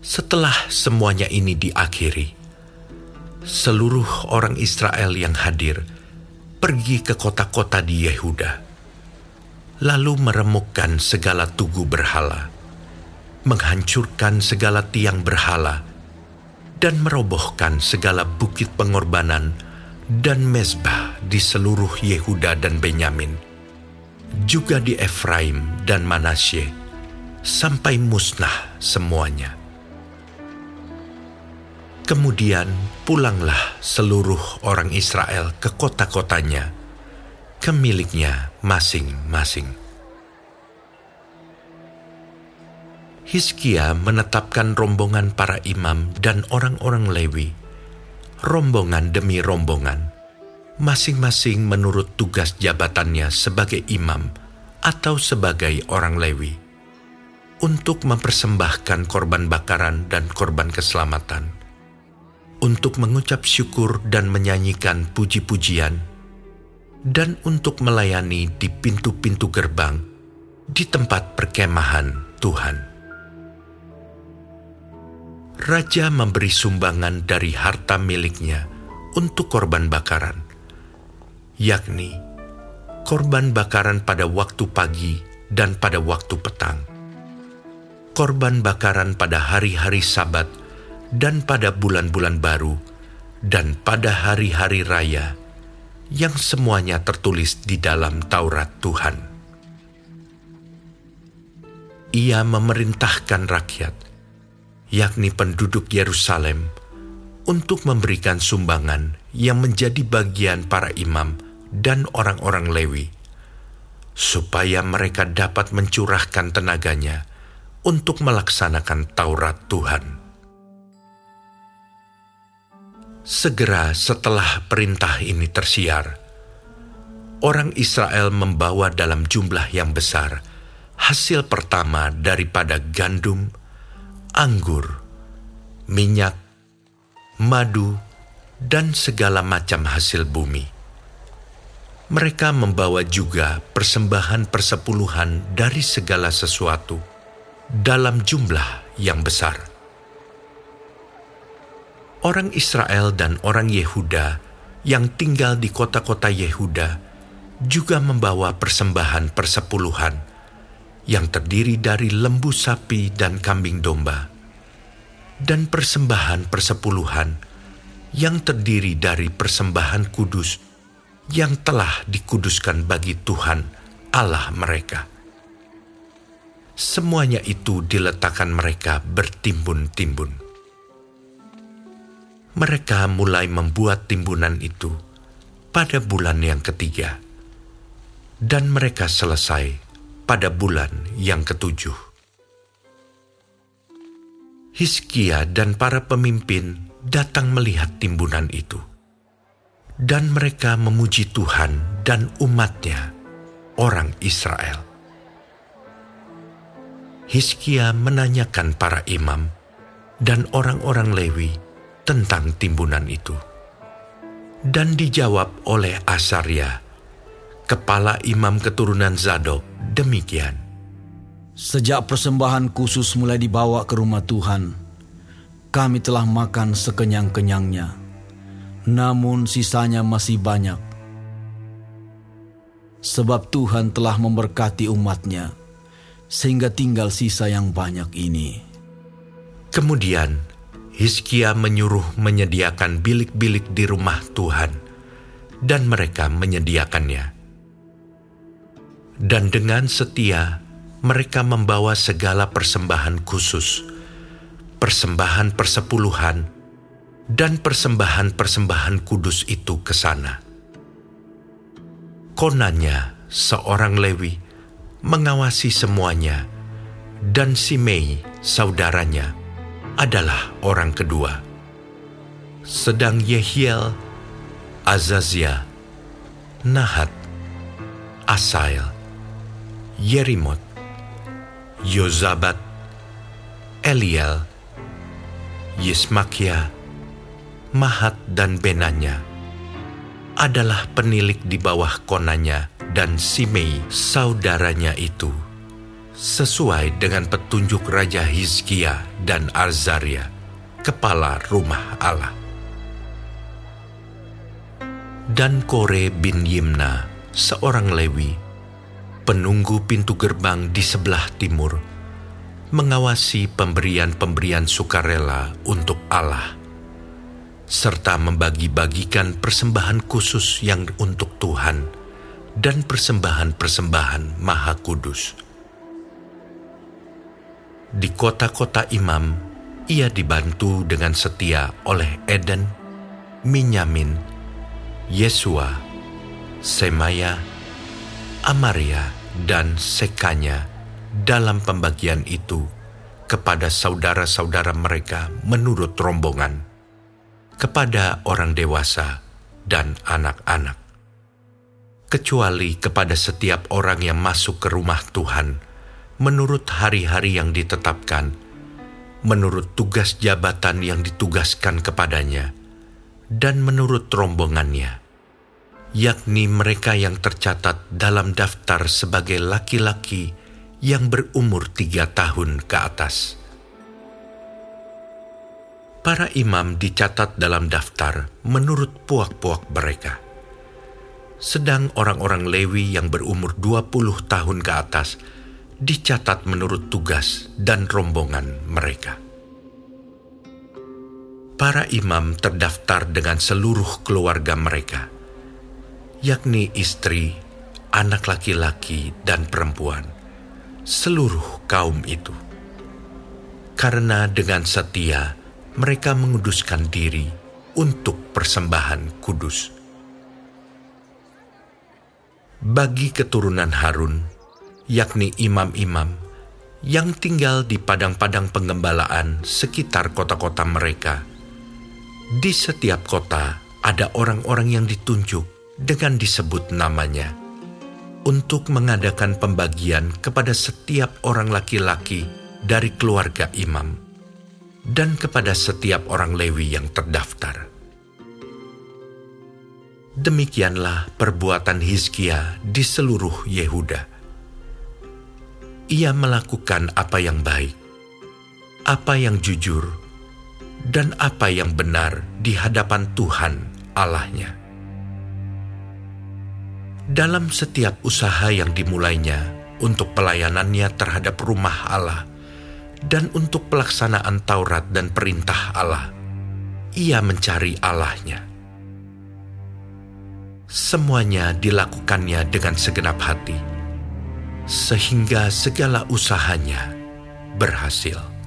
Setelah semuanya ini diakhiri, seluruh orang Israel yang hadir pergi ke kota-kota di Yehuda, lalu meremukkan segala tugu berhala, menghancurkan segala tiang berhala, dan merobohkan segala bukit pengorbanan dan mezbah di seluruh Yehuda dan Benyamin, juga di Efraim dan Manasye, sampai musnah semuanya. Kemudian pulanglah seluruh orang Israel ke kota-kotanya, ke miliknya masing-masing. Hizkia menetapkan rombongan para imam dan orang-orang Lewi, rombongan demi rombongan, masing-masing menurut tugas jabatannya sebagai imam atau sebagai orang Lewi, untuk mempersembahkan korban bakaran dan korban keselamatan untuk mengucap syukur dan menyanyikan puji-pujian, dan untuk melayani di pintu-pintu gerbang di tempat perkemahan Tuhan. Raja memberi sumbangan dari harta miliknya untuk korban bakaran, yakni korban bakaran pada waktu pagi dan pada waktu petang, korban bakaran pada hari-hari Sabat dan pada bulan-bulan baru, dan pada hari-hari raya, yang semuanya tertulis di dalam Taurat Tuhan. Ia memerintahkan rakyat, yakni penduduk Yerusalem, untuk memberikan sumbangan yang menjadi bagian para imam dan orang-orang Lewi, supaya mereka dapat mencurahkan tenaganya untuk melaksanakan Taurat Tuhan. Segera setelah perintah ini tersiar, orang Israel membawa dalam jumlah yang besar hasil pertama daripada gandum, anggur, minyak, madu, dan segala macam hasil bumi. Mereka membawa juga persembahan persepuluhan dari segala sesuatu dalam jumlah yang besar orang Israel dan orang Yehuda yang tinggal di kota-kota Yehuda juga membawa persembahan persepuluhan yang terdiri dari lembu sapi dan kambing domba, dan persembahan persepuluhan yang terdiri dari persembahan kudus yang telah dikuduskan bagi Tuhan Allah mereka. Semuanya itu diletakkan mereka bertimbun-timbun mereka mulai membuat timbunan itu pada bulan yang ketiga, dan mereka selesai pada bulan yang ketujuh. Hiskia dan para pemimpin datang melihat timbunan itu, dan mereka memuji Tuhan dan umatnya, orang Israel. Hiskia menanyakan para imam dan orang-orang Lewi tentang timbunan itu. Dan dijawab oleh Asaria, kepala imam keturunan Zadok, demikian. Sejak persembahan khusus mulai dibawa ke rumah Tuhan, kami telah makan sekenyang-kenyangnya, namun sisanya masih banyak. Sebab Tuhan telah memberkati umatnya, sehingga tinggal sisa yang banyak ini. Kemudian Hizkia menyuruh menyediakan bilik-bilik di rumah Tuhan, dan mereka menyediakannya. Dan dengan setia, mereka membawa segala persembahan khusus, persembahan persepuluhan, dan persembahan-persembahan kudus itu ke sana. Konanya, seorang Lewi, mengawasi semuanya, dan Simei, saudaranya, adalah orang kedua. Sedang Yehiel, Azazia, Nahat, Asail, Yerimot, Yozabat, Eliel, Yismakia, Mahat dan Benanya adalah penilik di bawah konanya dan Simei saudaranya itu sesuai dengan petunjuk Raja Hizkia dan Azaria, kepala rumah Allah. Dan Kore bin Yimna, seorang Lewi, penunggu pintu gerbang di sebelah timur, mengawasi pemberian-pemberian sukarela untuk Allah, serta membagi-bagikan persembahan khusus yang untuk Tuhan dan persembahan-persembahan maha kudus di kota-kota imam, ia dibantu dengan setia oleh Eden, Minyamin, Yesua, Semaya, Amaria, dan Sekanya dalam pembagian itu kepada saudara-saudara mereka menurut rombongan, kepada orang dewasa dan anak-anak. Kecuali kepada setiap orang yang masuk ke rumah Tuhan, menurut hari-hari yang ditetapkan, menurut tugas jabatan yang ditugaskan kepadanya, dan menurut rombongannya, yakni mereka yang tercatat dalam daftar sebagai laki-laki yang berumur tiga tahun ke atas. Para imam dicatat dalam daftar menurut puak-puak mereka. Sedang orang-orang Lewi yang berumur 20 tahun ke atas dicatat menurut tugas dan rombongan mereka. Para imam terdaftar dengan seluruh keluarga mereka, yakni istri, anak laki-laki, dan perempuan, seluruh kaum itu. Karena dengan setia mereka menguduskan diri untuk persembahan kudus. Bagi keturunan Harun, yakni imam-imam, yang tinggal di padang-padang pengembalaan sekitar kota-kota mereka. Di setiap kota ada orang-orang yang ditunjuk dengan disebut namanya untuk mengadakan pembagian kepada setiap orang laki-laki dari keluarga imam dan kepada setiap orang Lewi yang terdaftar. Demikianlah perbuatan Hizkia di seluruh Yehuda ia melakukan apa yang baik, apa yang jujur, dan apa yang benar di hadapan Tuhan Allahnya. Dalam setiap usaha yang dimulainya untuk pelayanannya terhadap rumah Allah dan untuk pelaksanaan Taurat dan perintah Allah, ia mencari Allahnya. Semuanya dilakukannya dengan segenap hati sehingga segala usahanya berhasil.